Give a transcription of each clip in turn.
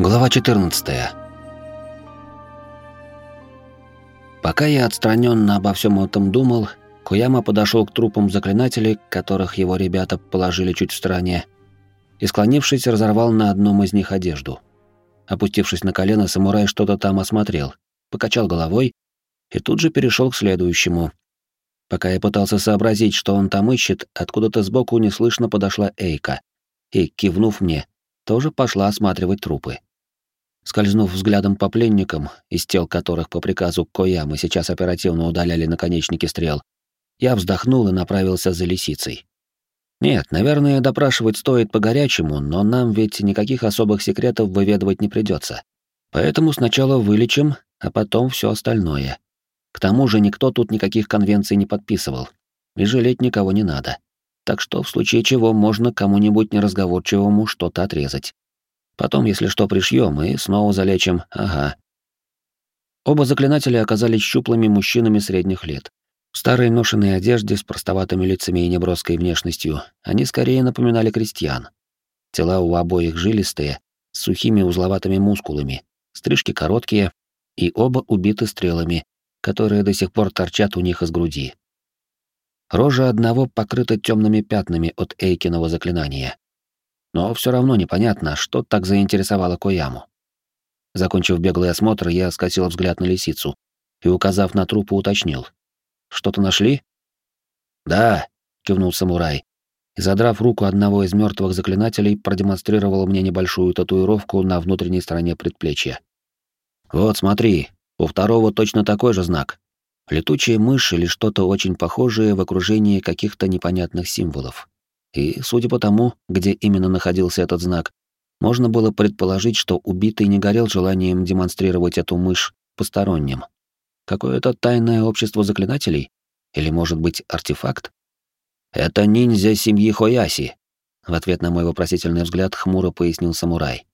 Глава 14. Пока я отстраненно обо всем этом думал, Куяма подошел к трупам заклинателей, которых его ребята положили чуть в стороне, и, склонившись, разорвал на одном из них одежду. Опустившись на колено, самурай что-то там осмотрел, покачал головой и тут же перешел к следующему. Пока я пытался сообразить, что он там ищет, откуда-то сбоку неслышно подошла Эйка и, кивнув мне, тоже пошла осматривать трупы. Скользнув взглядом по пленникам, из тел которых по приказу Коямы сейчас оперативно удаляли наконечники стрел, я вздохнул и направился за лисицей. Нет, наверное, допрашивать стоит по-горячему, но нам ведь никаких особых секретов выведывать не придется. Поэтому сначала вылечим, а потом все остальное. К тому же никто тут никаких конвенций не подписывал, и жалеть никого не надо. Так что в случае чего можно кому-нибудь неразговорчивому что-то отрезать. Потом, если что, пришьем и снова залечим, ага. Оба заклинателя оказались щуплыми мужчинами средних лет. В старой ношенной одежде с простоватыми лицами и неброской внешностью они скорее напоминали крестьян. Тела у обоих жилистые, с сухими узловатыми мускулами, стрижки короткие, и оба убиты стрелами, которые до сих пор торчат у них из груди. Рожа одного покрыта темными пятнами от Эйкиного заклинания. Но все равно непонятно, что так заинтересовало Кояму. Закончив беглый осмотр, я скосил взгляд на лисицу и, указав на трупы, уточнил. Что-то нашли? Да, кивнул самурай. И, задрав руку одного из мертвых заклинателей, продемонстрировал мне небольшую татуировку на внутренней стороне предплечья. Вот, смотри, у второго точно такой же знак. Летучая мышь или что-то очень похожее в окружении каких-то непонятных символов. И, судя по тому, где именно находился этот знак, можно было предположить, что убитый не горел желанием демонстрировать эту мышь посторонним. Какое-то тайное общество заклинателей? Или, может быть, артефакт? Это ниндзя семьи Хояси, в ответ на мой вопросительный взгляд хмуро пояснил самурай.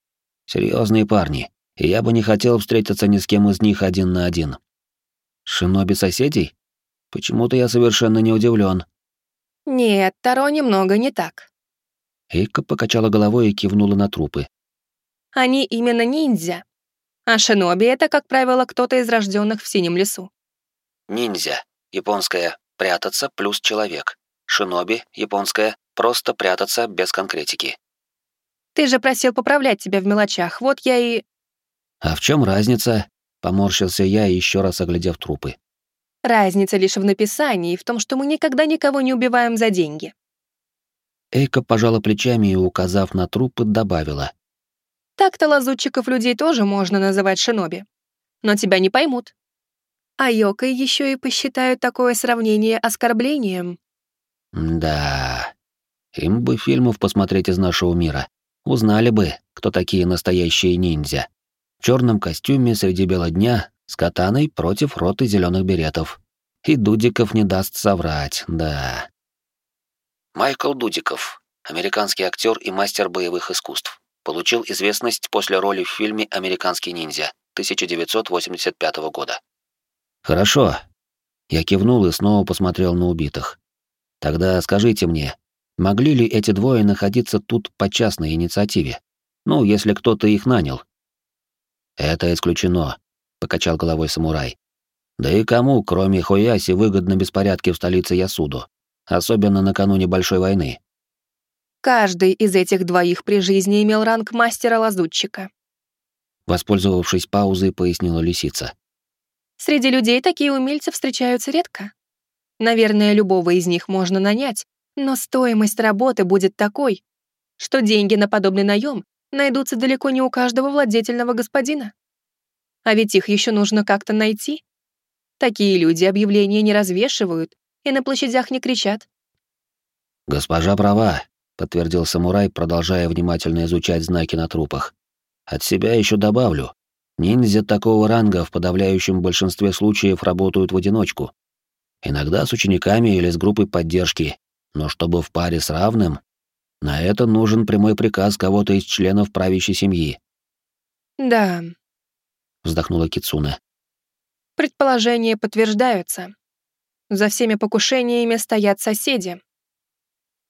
Серьезные парни, и я бы не хотел встретиться ни с кем из них один на один. Шиноби соседей? Почему-то я совершенно не удивлен. Нет, Таро немного не так. Эйка покачала головой и кивнула на трупы. Они именно ниндзя, а шиноби — это, как правило, кто-то из рожденных в синем лесу. Ниндзя. Японское «прятаться» плюс человек. Шиноби. Японское «просто прятаться» без конкретики. Ты же просил поправлять тебя в мелочах, вот я и... А в чем разница? Поморщился я, еще раз оглядев трупы. Разница лишь в написании и в том, что мы никогда никого не убиваем за деньги. Эйка пожала плечами и, указав на трупы, добавила. Так-то лазутчиков людей тоже можно называть шиноби. Но тебя не поймут. А Йокой еще и посчитают такое сравнение оскорблением. Да. Им бы фильмов посмотреть из нашего мира. Узнали бы, кто такие настоящие ниндзя. В черном костюме среди бела дня с катаной против роты зеленых беретов. И Дудиков не даст соврать, да. Майкл Дудиков, американский актер и мастер боевых искусств. Получил известность после роли в фильме «Американский ниндзя» 1985 года. «Хорошо». Я кивнул и снова посмотрел на убитых. «Тогда скажите мне, могли ли эти двое находиться тут по частной инициативе? Ну, если кто-то их нанял?» «Это исключено», — покачал головой самурай. «Да и кому, кроме Хояси, выгодны беспорядки в столице Ясуду, особенно накануне Большой войны?» Каждый из этих двоих при жизни имел ранг мастера-лазутчика. Воспользовавшись паузой, пояснила лисица. Среди людей такие умельцы встречаются редко. Наверное, любого из них можно нанять, но стоимость работы будет такой, что деньги на подобный наем найдутся далеко не у каждого владетельного господина. А ведь их еще нужно как-то найти. Такие люди объявления не развешивают и на площадях не кричат. «Госпожа права», подтвердил самурай, продолжая внимательно изучать знаки на трупах. От себя еще добавлю. Ниндзя такого ранга в подавляющем большинстве случаев работают в одиночку. Иногда с учениками или с группой поддержки, но чтобы в паре с равным, на это нужен прямой приказ кого-то из членов правящей семьи. Да, вздохнула Кицуна. Предположения подтверждаются. За всеми покушениями стоят соседи,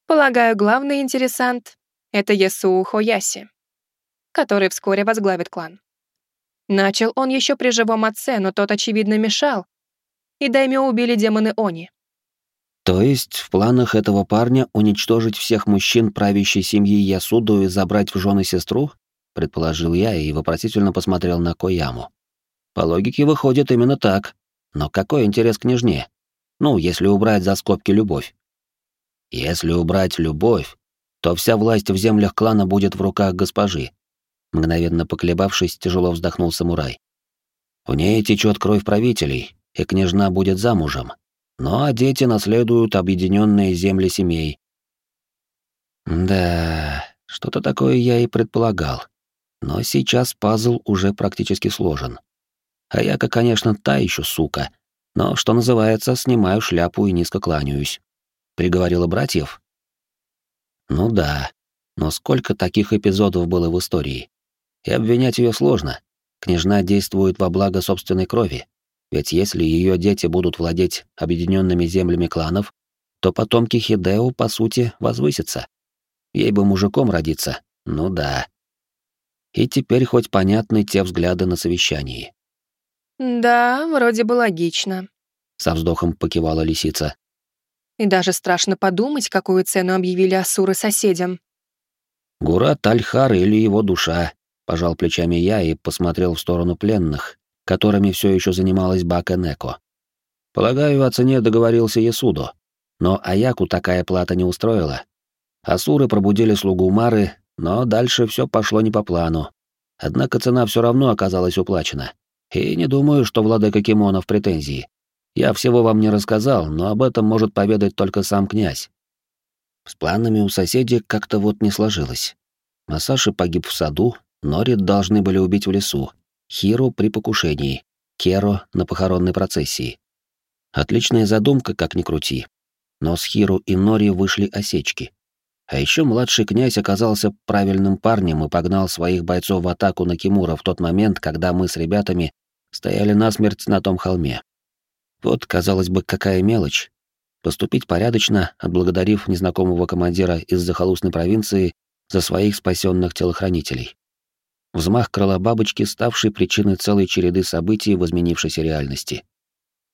Полагаю, главный интересант — это Ясуу Хояси. который вскоре возглавит клан. Начал он еще при живом отце, но тот, очевидно, мешал, и Даймё убили демоны Они. То есть в планах этого парня уничтожить всех мужчин правящей семьи Ясуду и забрать в жены сестру? Предположил я и вопросительно посмотрел на Кояму. По логике выходит именно так. Но какой интерес к княжне? Ну, если убрать за скобки любовь. Если убрать любовь, то вся власть в землях клана будет в руках госпожи. Мгновенно поколебавшись, тяжело вздохнул самурай. В ней течет кровь правителей, и княжна будет замужем. Ну а дети наследуют объединенные земли семей. Да, что-то такое я и предполагал. Но сейчас пазл уже практически сложен. А я-ка, конечно, та еще сука, но, что называется, снимаю шляпу и низко кланяюсь. Приговорила братьев? Ну да, но сколько таких эпизодов было в истории? И обвинять ее сложно. Княжна действует во благо собственной крови. Ведь если ее дети будут владеть объединенными землями кланов, то потомки Хидео, по сути, возвысятся. Ей бы мужиком родиться, ну да. И теперь хоть понятны те взгляды на совещании. «Да, вроде бы логично», — со вздохом покивала лисица. «И даже страшно подумать, какую цену объявили Асуры соседям». «Гурат Альхар или его душа», — пожал плечами я и посмотрел в сторону пленных, которыми все еще занималась Бака Неко. Полагаю, о цене договорился Ясудо, но Аяку такая плата не устроила. Асуры пробудили слугу Мары, но дальше все пошло не по плану. Однако цена все равно оказалась уплачена. И не думаю, что владыка Кимона претензии. Я всего вам не рассказал, но об этом может поведать только сам князь. С планами у соседей как-то вот не сложилось. Масаши погиб в саду, Норит должны были убить в лесу, Хиру при покушении, Керо на похоронной процессии. Отличная задумка, как ни крути. Но с Хиру и Нори вышли осечки. А еще младший князь оказался правильным парнем и погнал своих бойцов в атаку на Кимура в тот момент, когда мы с ребятами стояли насмерть на том холме. Вот, казалось бы, какая мелочь. Поступить порядочно, отблагодарив незнакомого командира из захолустной провинции за своих спасенных телохранителей. Взмах крыла бабочки, ставший причиной целой череды событий в изменившейся реальности.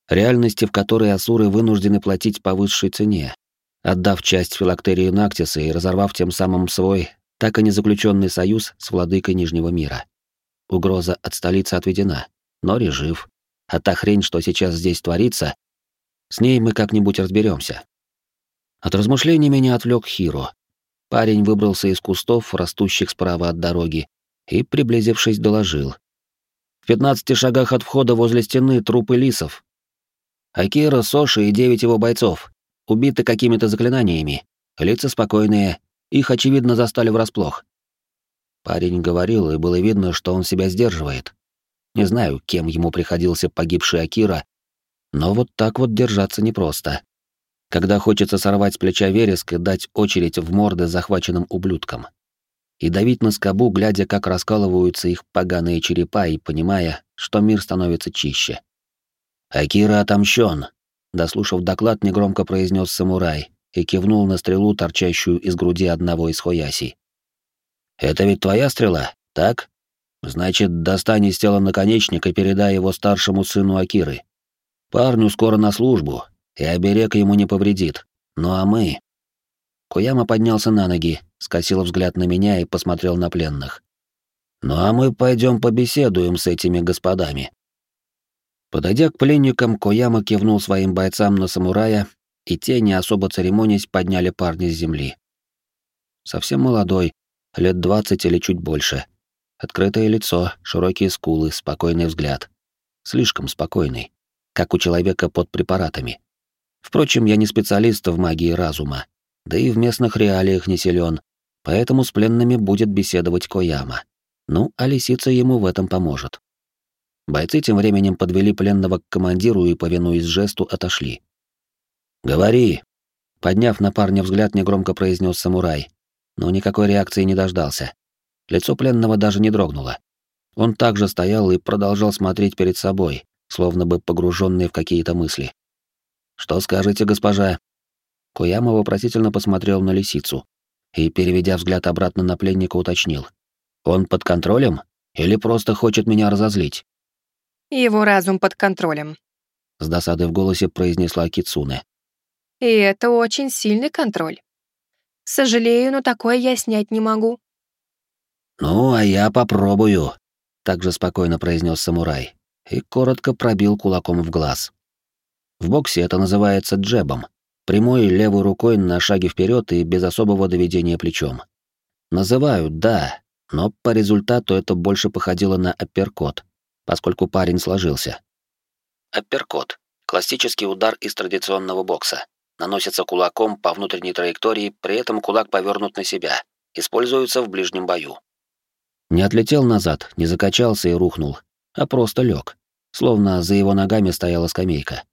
Реальности, в которой асуры вынуждены платить по высшей цене, отдав часть филактерии Нактиса и разорвав тем самым свой, так и не заключенный союз с владыкой Нижнего мира. Угроза от столицы отведена, но режив. А та хрень, что сейчас здесь творится, с ней мы как-нибудь разберемся. От размышлений меня отвлек Хиро. Парень выбрался из кустов, растущих справа от дороги, и, приблизившись, доложил. В пятнадцати шагах от входа возле стены трупы лисов. Акира, Соши и девять его бойцов убиты какими-то заклинаниями, лица спокойные, их, очевидно, застали врасплох. Парень говорил, и было видно, что он себя сдерживает. Не знаю, кем ему приходился погибший Акира, но вот так вот держаться непросто. Когда хочется сорвать с плеча вереск и дать очередь в морды захваченным ублюдкам. И давить на скобу, глядя, как раскалываются их поганые черепа и понимая, что мир становится чище. «Акира отомщен», Дослушав доклад, негромко произнес самурай и кивнул на стрелу, торчащую из груди одного из хояси. «Это ведь твоя стрела, так? Значит, достань из тела наконечник и передай его старшему сыну Акиры. Парню скоро на службу, и оберег ему не повредит. Ну а мы...» Куяма поднялся на ноги, скосил взгляд на меня и посмотрел на пленных. «Ну а мы пойдем побеседуем с этими господами». Подойдя к пленникам, Кояма кивнул своим бойцам на самурая, и те, не особо церемонясь, подняли парня с земли. Совсем молодой, лет двадцать или чуть больше. Открытое лицо, широкие скулы, спокойный взгляд. Слишком спокойный, как у человека под препаратами. Впрочем, я не специалист в магии разума, да и в местных реалиях не силен, поэтому с пленными будет беседовать Кояма. Ну, а лисица ему в этом поможет. Бойцы тем временем подвели пленного к командиру и, повинуясь жесту, отошли. «Говори!» Подняв на парня взгляд, негромко произнес самурай, но никакой реакции не дождался. Лицо пленного даже не дрогнуло. Он также стоял и продолжал смотреть перед собой, словно бы погруженный в какие-то мысли. «Что скажете, госпожа?» Куяма вопросительно посмотрел на лисицу и, переведя взгляд обратно на пленника, уточнил. Он под контролем или просто хочет меня разозлить? Его разум под контролем. С досадой в голосе произнесла Кицуне. И это очень сильный контроль. Сожалею, но такое я снять не могу. Ну, а я попробую, также спокойно произнес самурай и коротко пробил кулаком в глаз. В боксе это называется джебом. Прямой левой рукой на шаге вперед и без особого доведения плечом. Называют, да, но по результату это больше походило на апперкот, поскольку парень сложился. Апперкот — классический удар из традиционного бокса. Наносится кулаком по внутренней траектории, при этом кулак повернут на себя. Используется в ближнем бою. Не отлетел назад, не закачался и рухнул, а просто лег, словно за его ногами стояла скамейка.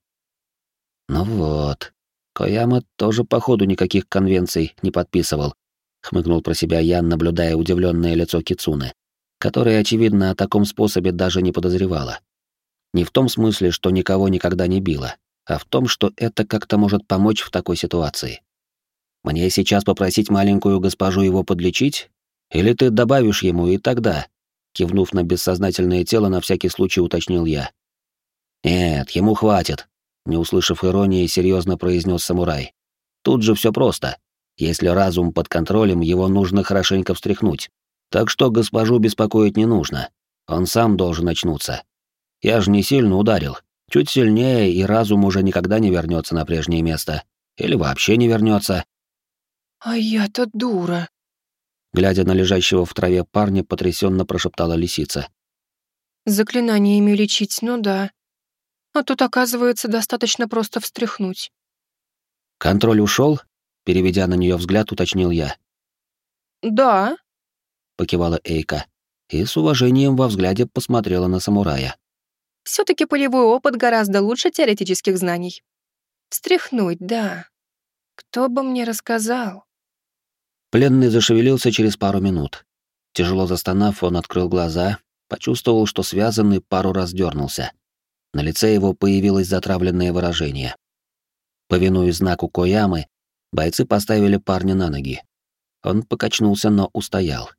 Ну вот, Кояма тоже, походу, никаких конвенций не подписывал, хмыкнул про себя Ян, наблюдая удивленное лицо Кицуны, которая, очевидно, о таком способе даже не подозревала. Не в том смысле, что никого никогда не била, а в том, что это как-то может помочь в такой ситуации. Мне сейчас попросить маленькую госпожу его подлечить? Или ты добавишь ему и тогда? Кивнув на бессознательное тело, на всякий случай уточнил я. Нет, ему хватит, не услышав иронии, серьезно произнес самурай. Тут же все просто. Если разум под контролем, его нужно хорошенько встряхнуть. Так что госпожу беспокоить не нужно. Он сам должен очнуться. Я же не сильно ударил. Чуть сильнее, и разум уже никогда не вернется на прежнее место. Или вообще не вернется. А я-то дура. Глядя на лежащего в траве парня, потрясенно прошептала лисица. Заклинаниями лечить, ну да. А тут, оказывается, достаточно просто встряхнуть. Контроль ушел? Переведя на нее взгляд, уточнил я. Да, покивала Эйка и с уважением во взгляде посмотрела на самурая. все таки полевой опыт гораздо лучше теоретических знаний. Встряхнуть, да. Кто бы мне рассказал? Пленный зашевелился через пару минут. Тяжело застонав, он открыл глаза, почувствовал, что связанный пару раз дернулся. На лице его появилось затравленное выражение. Повинуясь знаку Коямы, бойцы поставили парня на ноги. Он покачнулся, но устоял.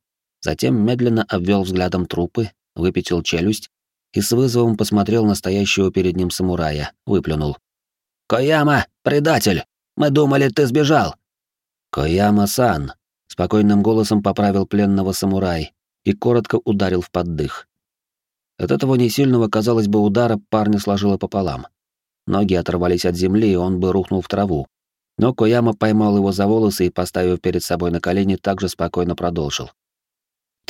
Затем медленно обвел взглядом трупы, выпятил челюсть и с вызовом посмотрел на стоящего перед ним самурая, выплюнул. «Кояма, предатель! Мы думали, ты сбежал!» «Кояма-сан!» — спокойным голосом поправил пленного самурай и коротко ударил в поддых. От этого несильного, казалось бы, удара парня сложило пополам. Ноги оторвались от земли, и он бы рухнул в траву. Но Кояма поймал его за волосы и, поставив перед собой на колени, также спокойно продолжил.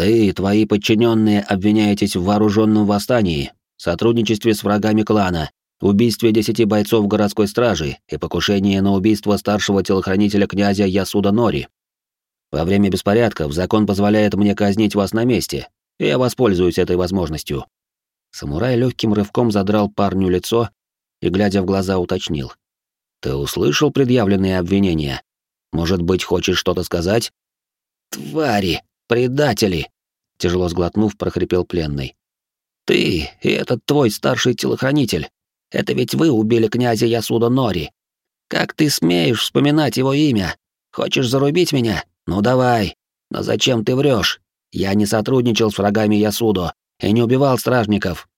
Ты и твои подчиненные обвиняетесь в вооруженном восстании, сотрудничестве с врагами клана, убийстве десяти бойцов городской стражи и покушении на убийство старшего телохранителя князя Ясуда Нори. Во время беспорядков закон позволяет мне казнить вас на месте, и я воспользуюсь этой возможностью. Самурай легким рывком задрал парню лицо и, глядя в глаза, уточнил. «Ты услышал предъявленные обвинения? Может быть, хочешь что-то сказать?» «Твари!» «Предатели!» — тяжело сглотнув, прохрипел пленный. «Ты и этот твой старший телохранитель. Это ведь вы убили князя Ясуда Нори. Как ты смеешь вспоминать его имя? Хочешь зарубить меня? Ну давай. Но зачем ты врешь? Я не сотрудничал с врагами Ясудо и не убивал стражников».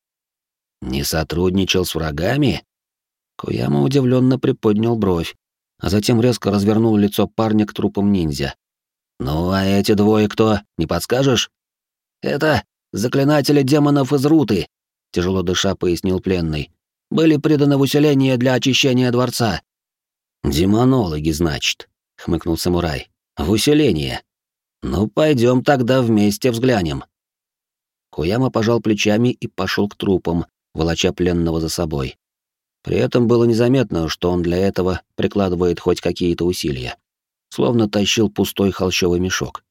«Не сотрудничал с врагами?» Куяма удивленно приподнял бровь, а затем резко развернул лицо парня к трупам ниндзя. «Ну, а эти двое кто, не подскажешь?» «Это заклинатели демонов из Руты», — тяжело дыша пояснил пленный. «Были приданы в усиление для очищения дворца». «Демонологи, значит», — хмыкнул самурай. «В усиление. Ну, пойдем тогда вместе взглянем». Куяма пожал плечами и пошел к трупам, волоча пленного за собой. При этом было незаметно, что он для этого прикладывает хоть какие-то усилия словно тащил пустой холщовый мешок.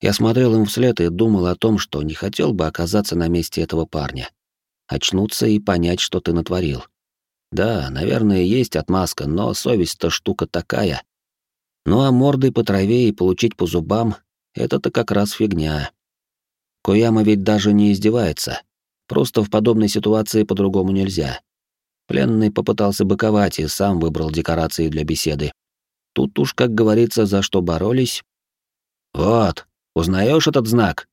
Я смотрел им вслед и думал о том, что не хотел бы оказаться на месте этого парня. Очнуться и понять, что ты натворил. Да, наверное, есть отмазка, но совесть-то штука такая. Ну а мордой по траве и получить по зубам — это-то как раз фигня. Кояма ведь даже не издевается. Просто в подобной ситуации по-другому нельзя. Пленный попытался быковать и сам выбрал декорации для беседы. Тут уж, как говорится, за что боролись. Вот, узнаешь этот знак?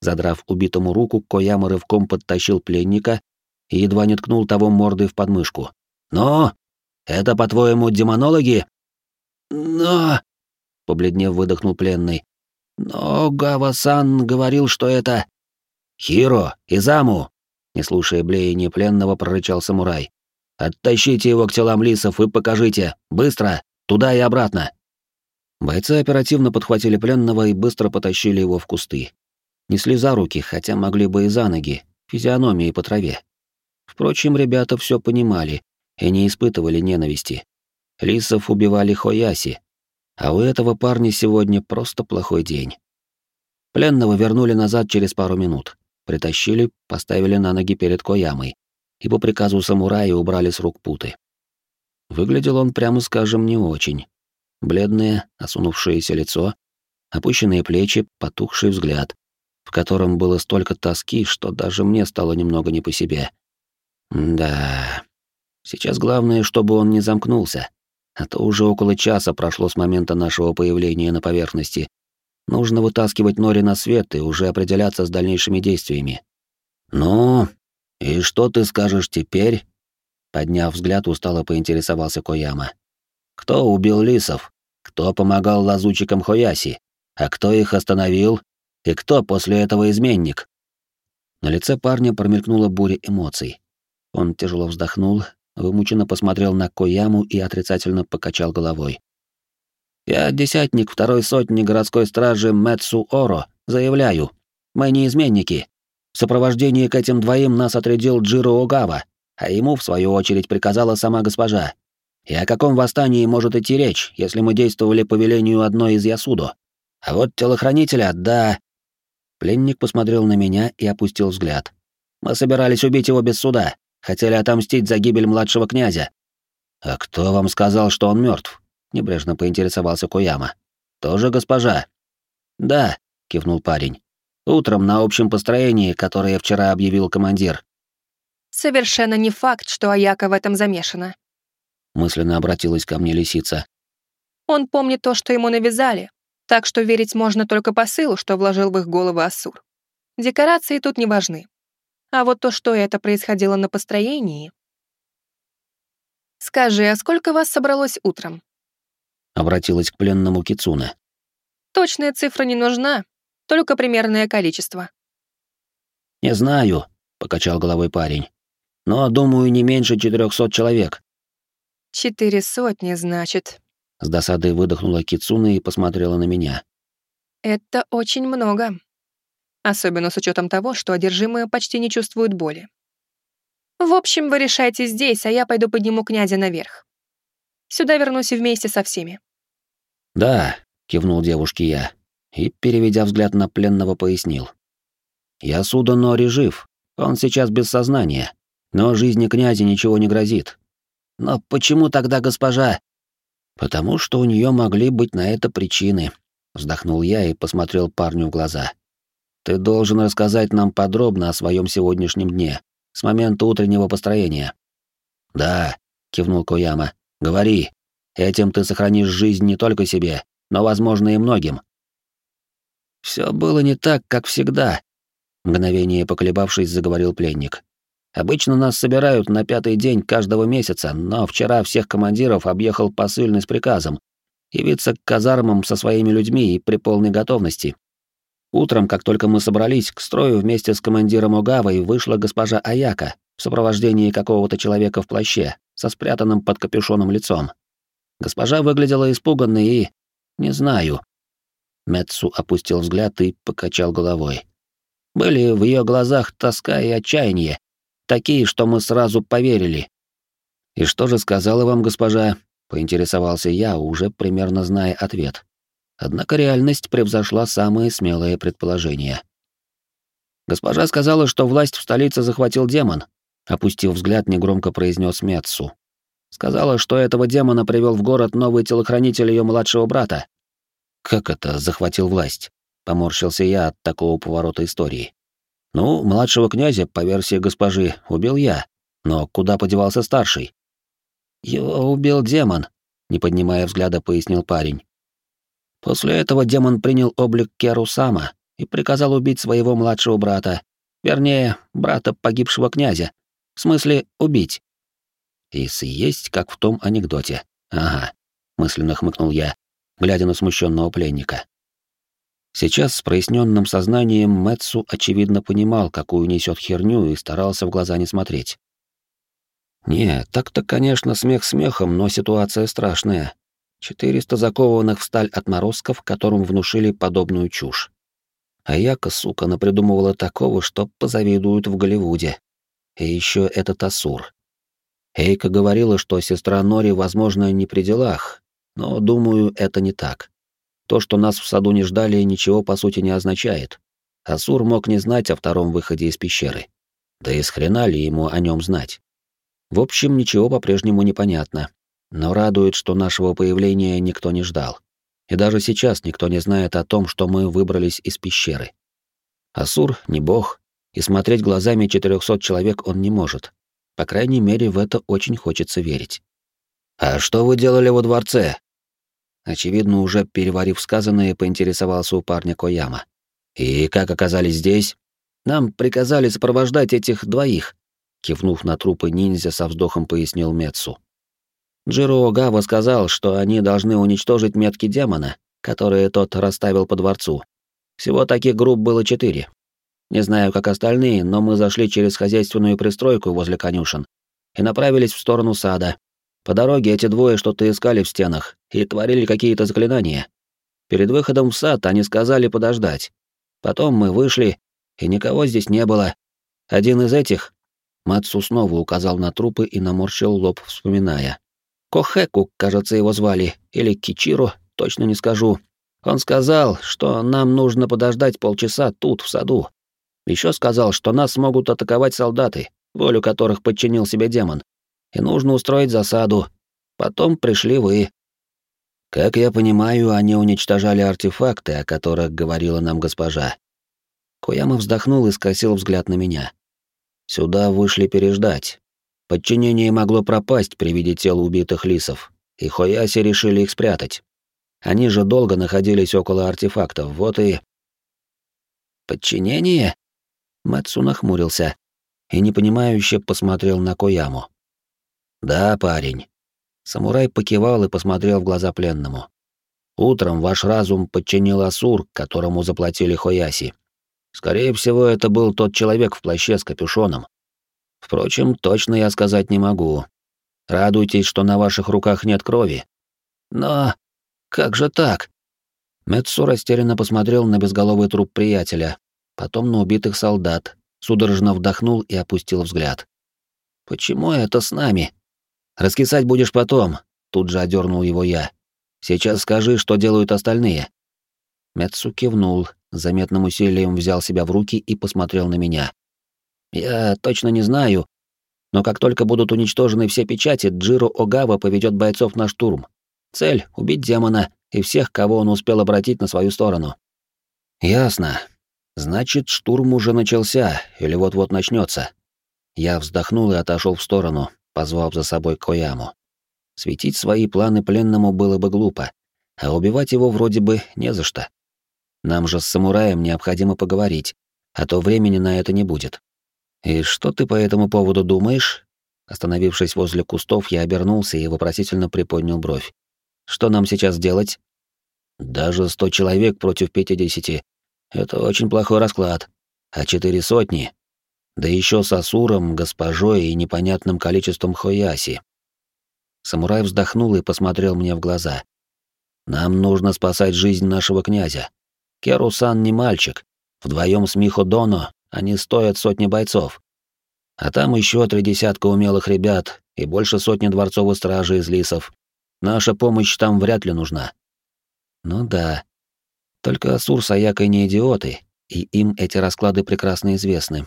Задрав убитому руку, Кояма рывком подтащил пленника и едва не ткнул того мордой в подмышку. «Но! Это, по-твоему, демонологи?» «Но...» — побледнев выдохнул пленный. «Но Гава-сан говорил, что это...» «Хиро! Изаму!» Не слушая блеяния пленного, прорычал самурай. «Оттащите его к телам лисов и покажите! Быстро! Туда и обратно!» Бойцы оперативно подхватили пленного и быстро потащили его в кусты. Несли за руки, хотя могли бы и за ноги, физиономии по траве. Впрочем, ребята все понимали и не испытывали ненависти. Лисов убивали Хояси, а у этого парня сегодня просто плохой день. Пленного вернули назад через пару минут. Притащили, поставили на ноги перед Коямой и по приказу самурая убрали с рук путы. Выглядел он, прямо скажем, не очень. Бледное, осунувшееся лицо, опущенные плечи, потухший взгляд, в котором было столько тоски, что даже мне стало немного не по себе. Да, сейчас главное, чтобы он не замкнулся, а то уже около часа прошло с момента нашего появления на поверхности. Нужно вытаскивать Нори на свет и уже определяться с дальнейшими действиями. «Ну, и что ты скажешь теперь?» Подняв взгляд, устало поинтересовался Кояма. «Кто убил лисов? Кто помогал лазучикам Хояси? А кто их остановил? И кто после этого изменник?» На лице парня промелькнула буря эмоций. Он тяжело вздохнул, вымученно посмотрел на Кояму и отрицательно покачал головой. «Я десятник второй сотни городской стражи Мэтсу Оро, заявляю, мы не изменники. В сопровождении к этим двоим нас отрядил Джиро Огава, а ему, в свою очередь, приказала сама госпожа. И о каком восстании может идти речь, если мы действовали по велению одной из Ясудо? А вот телохранителя, да...» Пленник посмотрел на меня и опустил взгляд. «Мы собирались убить его без суда, Хотели отомстить за гибель младшего князя. А кто вам сказал, что он мертв? Небрежно поинтересовался Кояма. Тоже госпожа. Да, кивнул парень. Утром на общем построении, которое вчера объявил командир. Совершенно не факт, что Аяка в этом замешана. Мысленно обратилась ко мне лисица. Он помнит то, что ему навязали, так что верить можно только посылу, что вложил в их головы Ассур. Декорации тут не важны. А вот то, что это происходило на построении... «Скажи, а сколько вас собралось утром?» Обратилась к пленному Кицуна. «Точная цифра не нужна, только примерное количество». «Не знаю», — покачал головой парень. «Но, думаю, не меньше четырехсот человек». «Четыре сотни, значит». С досадой выдохнула Кицуна и посмотрела на меня. «Это очень много особенно с учетом того, что одержимые почти не чувствуют боли. В общем, вы решайте здесь, а я пойду подниму князя наверх. Сюда вернусь вместе со всеми. Да, кивнул девушке я и, переведя взгляд на пленного, пояснил. Я Суда Нори жив, он сейчас без сознания, но жизни князя ничего не грозит. Но почему тогда госпожа? Потому что у нее могли быть на это причины, вздохнул я и посмотрел парню в глаза. Ты должен рассказать нам подробно о своем сегодняшнем дне, с момента утреннего построения. Да, кивнул Кояма. Говори. Этим ты сохранишь жизнь не только себе, но, возможно, и многим. Все было не так, как всегда, мгновение поколебавшись, заговорил пленник. Обычно нас собирают на пятый день каждого месяца, но вчера всех командиров объехал посыльный с приказом явиться к казармам со своими людьми и при полной готовности. Утром, как только мы собрались, к строю вместе с командиром Огавой вышла госпожа Аяка в сопровождении какого-то человека в плаще со спрятанным под капюшоном лицом. Госпожа выглядела испуганной и... не знаю. Мэтсу опустил взгляд и покачал головой. Были в ее глазах тоска и отчаяние, такие, что мы сразу поверили. «И что же сказала вам госпожа?» — поинтересовался я, уже примерно зная ответ. Однако реальность превзошла самые смелые предположения. Госпожа сказала, что власть в столице захватил демон, опустив взгляд, негромко произнес Мецу. Сказала, что этого демона привел в город новый телохранитель ее младшего брата. Как это захватил власть? Поморщился я от такого поворота истории. Ну, младшего князя, по версии госпожи, убил я, но куда подевался старший? Его убил демон, не поднимая взгляда, пояснил парень. После этого демон принял облик Керусама и приказал убить своего младшего брата, вернее, брата погибшего князя. В смысле, убить. И съесть, как в том анекдоте. Ага, мысленно хмыкнул я, глядя на смущенного пленника. Сейчас с проясненным сознанием Мэтсу очевидно понимал, какую несет херню, и старался в глаза не смотреть. Не, так-то, конечно, смех смехом, но ситуация страшная. Четыреста закованных в сталь отморозков, которым внушили подобную чушь. А Яка, сука, напридумывала такого, что позавидуют в Голливуде. И еще этот Асур. Эйка говорила, что сестра Нори, возможно, не при делах, но, думаю, это не так. То, что нас в саду не ждали, ничего по сути не означает. Асур мог не знать о втором выходе из пещеры. Да и с хрена ли ему о нем знать? В общем, ничего по-прежнему не понятно. Но радует, что нашего появления никто не ждал. И даже сейчас никто не знает о том, что мы выбрались из пещеры. Асур не бог, и смотреть глазами 400 человек он не может. По крайней мере, в это очень хочется верить. «А что вы делали во дворце?» Очевидно, уже переварив сказанное, поинтересовался у парня Кояма. «И как оказались здесь?» «Нам приказали сопровождать этих двоих», кивнув на трупы ниндзя, со вздохом пояснил Мецу. Джиро Огава сказал, что они должны уничтожить метки демона, которые тот расставил по дворцу. Всего таких групп было четыре. Не знаю, как остальные, но мы зашли через хозяйственную пристройку возле конюшен и направились в сторону сада. По дороге эти двое что-то искали в стенах и творили какие-то заклинания. Перед выходом в сад они сказали подождать. Потом мы вышли, и никого здесь не было. Один из этих... Мацу снова указал на трупы и наморщил лоб, вспоминая. Кохэку, кажется, его звали, или Кичиро, точно не скажу. Он сказал, что нам нужно подождать полчаса тут, в саду. Еще сказал, что нас могут атаковать солдаты, волю которых подчинил себе демон и нужно устроить засаду. Потом пришли вы. Как я понимаю, они уничтожали артефакты, о которых говорила нам госпожа. Куяма вздохнул и скосил взгляд на меня. Сюда вышли переждать. Подчинение могло пропасть при виде тел убитых лисов, и Хояси решили их спрятать. Они же долго находились около артефактов, вот и... «Подчинение?» Мэтсу нахмурился и непонимающе посмотрел на Кояму. «Да, парень». Самурай покивал и посмотрел в глаза пленному. «Утром ваш разум подчинил Асур, которому заплатили Хояси. Скорее всего, это был тот человек в плаще с капюшоном. Впрочем, точно я сказать не могу. Радуйтесь, что на ваших руках нет крови. Но как же так?» Мэтсу растерянно посмотрел на безголовый труп приятеля, потом на убитых солдат, судорожно вдохнул и опустил взгляд. «Почему это с нами?» Раскисать будешь потом, тут же одернул его я. Сейчас скажи, что делают остальные. Мецу кивнул, заметным усилием взял себя в руки и посмотрел на меня. Я точно не знаю, но как только будут уничтожены все печати, Джиро Огава поведет бойцов на штурм. Цель — убить демона и всех, кого он успел обратить на свою сторону. Ясно. Значит, штурм уже начался или вот-вот начнется. Я вздохнул и отошел в сторону, позвав за собой Кояму. Светить свои планы пленному было бы глупо, а убивать его вроде бы не за что. Нам же с самураем необходимо поговорить, а то времени на это не будет. И что ты по этому поводу думаешь? Остановившись возле кустов, я обернулся и вопросительно приподнял бровь. Что нам сейчас делать? Даже сто человек против пятидесяти — это очень плохой расклад. А четыре сотни да еще с Асуром, госпожой и непонятным количеством Хояси. Самурай вздохнул и посмотрел мне в глаза. «Нам нужно спасать жизнь нашего князя. Керусан не мальчик. Вдвоем с Михо Доно они стоят сотни бойцов. А там еще три десятка умелых ребят и больше сотни дворцовой стражи из лисов. Наша помощь там вряд ли нужна». «Ну да. Только Асур с Аякой не идиоты, и им эти расклады прекрасно известны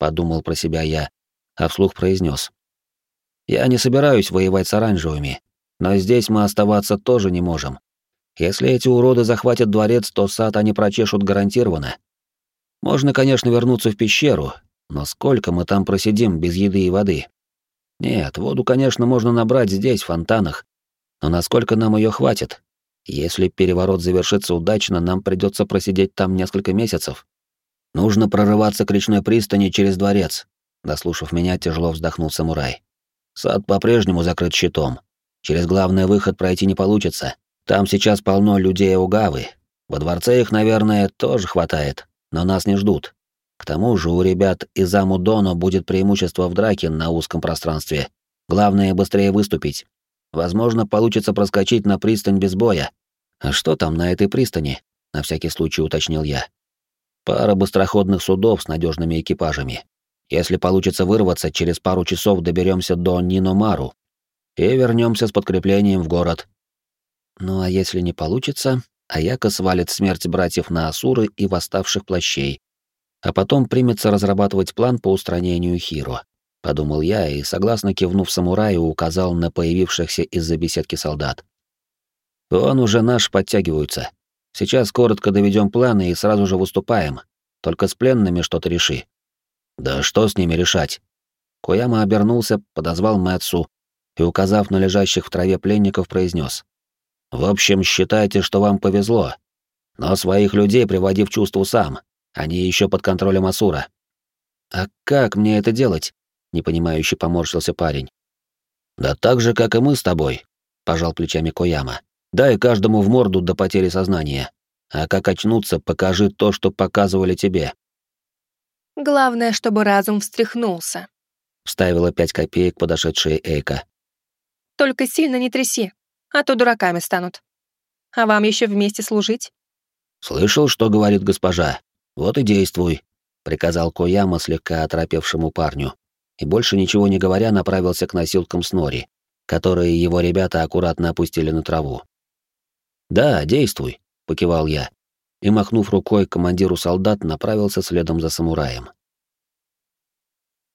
подумал про себя я, а вслух произнес. Я не собираюсь воевать с оранжевыми, но здесь мы оставаться тоже не можем. Если эти уроды захватят дворец, то сад они прочешут гарантированно. Можно, конечно, вернуться в пещеру, но сколько мы там просидим без еды и воды? Нет, воду, конечно, можно набрать здесь, в фонтанах, но насколько нам ее хватит? Если переворот завершится удачно, нам придется просидеть там несколько месяцев. Нужно прорываться к речной пристани через дворец. Дослушав меня, тяжело вздохнул самурай. Сад по-прежнему закрыт щитом. Через главный выход пройти не получится. Там сейчас полно людей Угавы. Во дворце их, наверное, тоже хватает, но нас не ждут. К тому же у ребят из Амудоно будет преимущество в драке на узком пространстве. Главное быстрее выступить. Возможно, получится проскочить на пристань без боя. А что там на этой пристани? На всякий случай уточнил я. Пара быстроходных судов с надежными экипажами. Если получится вырваться, через пару часов доберемся до Ниномару и вернемся с подкреплением в город. Ну а если не получится, Аяка свалит смерть братьев на Асуры и восставших плащей, а потом примется разрабатывать план по устранению Хиро. Подумал я и, согласно кивнув самураю, указал на появившихся из-за беседки солдат. «Он уже наш подтягиваются. Сейчас коротко доведем планы и сразу же выступаем. Только с пленными что-то реши». «Да что с ними решать?» Кояма обернулся, подозвал Мэтсу и, указав на лежащих в траве пленников, произнес: «В общем, считайте, что вам повезло. Но своих людей приводи в чувство сам. Они еще под контролем Асура». «А как мне это делать?» — непонимающе поморщился парень. «Да так же, как и мы с тобой», — пожал плечами Кояма. «Дай каждому в морду до потери сознания. А как очнуться, покажи то, что показывали тебе». «Главное, чтобы разум встряхнулся», — вставила пять копеек подошедшая Эйка. «Только сильно не тряси, а то дураками станут. А вам еще вместе служить?» «Слышал, что говорит госпожа. Вот и действуй», — приказал Кояма слегка оторопевшему парню и больше ничего не говоря направился к носилкам Снори, которые его ребята аккуратно опустили на траву. «Да, действуй», — покивал я, и, махнув рукой командиру солдат, направился следом за самураем.